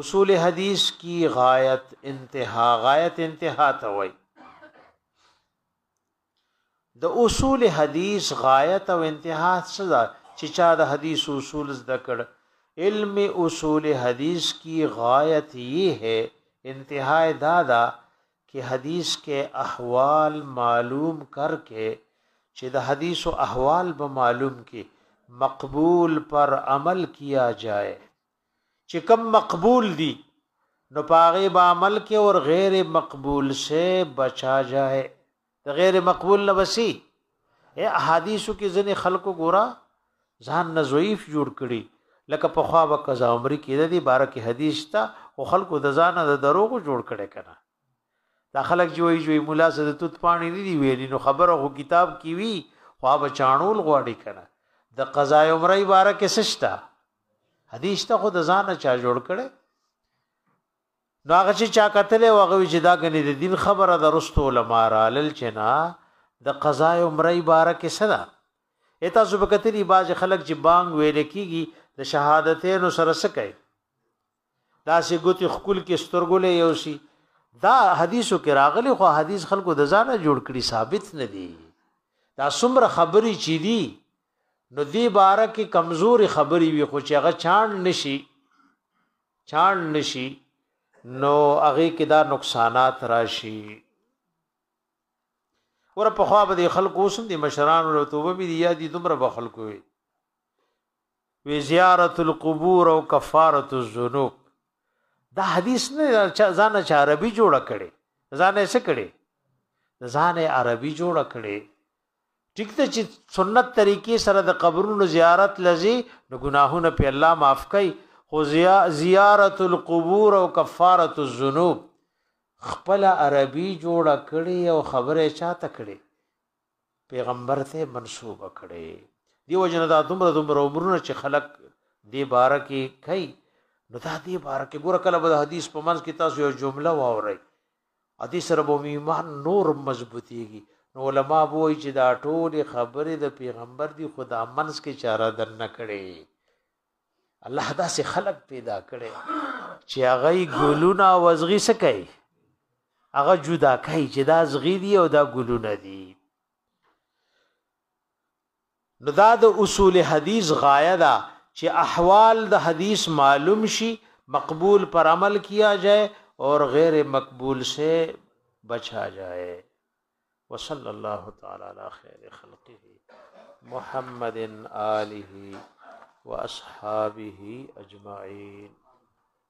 اصول حدیث کی غایت انتها غایت انتها ته وای د اصول حدیث غایت او انتها څه ده چې چا د حدیث اصول زده کړ علم اصول حدیث کی غایت یې ہے انتهای دادا کې حدیث کې احوال معلوم کر کې چې د حدیث او احوال به معلوم کې مقبول پر عمل کیا جائے چې کم مقبول دي نو پاغه به عمل کې اور غیر مقبول سے بچا جائے د غیر مقبول نه بسی اے احادیثو کې ځنې خلکو ګورا ځان نه ضعیف جوړ کړي لکه په خوا به قضا عمر کې د دې بار کې حدیث ته او خلکو د ځان د دروغ جوړ کړي کنه دا خلک چې وایي چې مولا سره د توت پانی نه دی ویلی نو خبره خو کتاب کې وی خو به چاڼول غواړي کنه د قضا عمره عبارت کې سشتا حدیث ته خود ځان چا جوړ کړي نو هغه چی چا کتلی وو هغه وی چی دا ګنی د دین خبره ده رستو علماء رالل چی نه د قضاء عمره عبارت کې څه ده اې تاسو به کتلی باز خلک چې بانګ ویل کیږي د شهادتینو سره څه کوي دا سي ګوتی خپل کې سترګولې یو سي دا حدیثو کې راغلي خو حدیث خلکو د ځانه جوړ کړي ثابت نه دي دا څومره خبري چي دي نو دې باره کې کمزورې خبرې وي خو چې هغه چاڼ نشي چاڼ نشي نو هغه کې دا نقصانات راشي ور په خوا به خلکو اوسم دي مشران له توبه بي دي یادي دومره به خلکو وي وی زیارت القبور او کفاره الذنوب دا حدیث نه ځان چې عربي جوړ کړي ځان یې څه کړي ځان یې عربي جوړ کړي ټیک ته چې سنت طریقې سره د قبرونو زیارت لذي نو ګناهونه په الله معاف کوي خو زیارت القبور او کفاره الذنوب خپل عربي جوړ کړي او خبره چاته کړي پیغمبر ته منسوب کړي دیو جن دا دومره دومره عمرونه چې خلق دی بارکه کوي نو دا دی بارکه ګور کله به حدیث په منځ کې تاسو یو جمله واورئ ادي سره به ایمان نور مضبوطیږي نو علما به وایي چې دا ټول خبره د پیغمبر دی خدا منس کې چاره دن نه کړي الله دا سه خلق پیدا کړي چې هغه ګلونه وزغي سکي هغه جدا کوي چې دا زغي دي او دا ګلونه دي نو دا د اصول حدیث غایه ده چې احوال د حدیث معلوم شي مقبول پر عمل کیا جائے اور غیر مقبول سے بچا جائے وصلی اللہ تعالی علی خیر خلقه محمد آله و اصحابه اجمعین